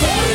Very